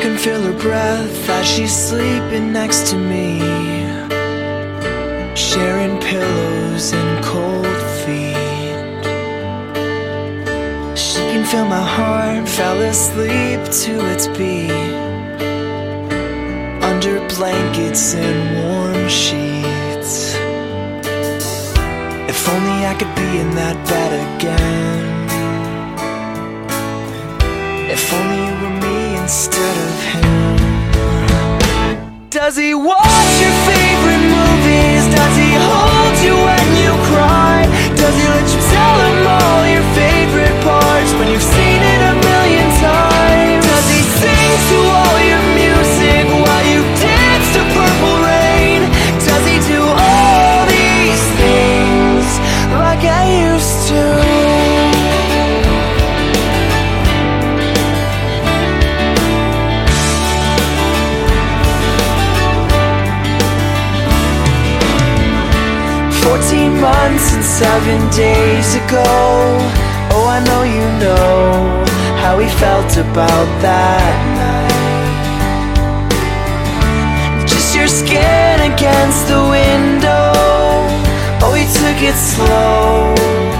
can feel her breath as she's sleeping next to me. Sharing pillows and cold feet. She can feel my heart, fell asleep to its beat. Under blankets and warm sheets. If only I could be in that bed again. If only Does he watch your favorite months and seven days ago. Oh, I know you know How he felt about that night. Just your skin against the window. Oh, he took it slow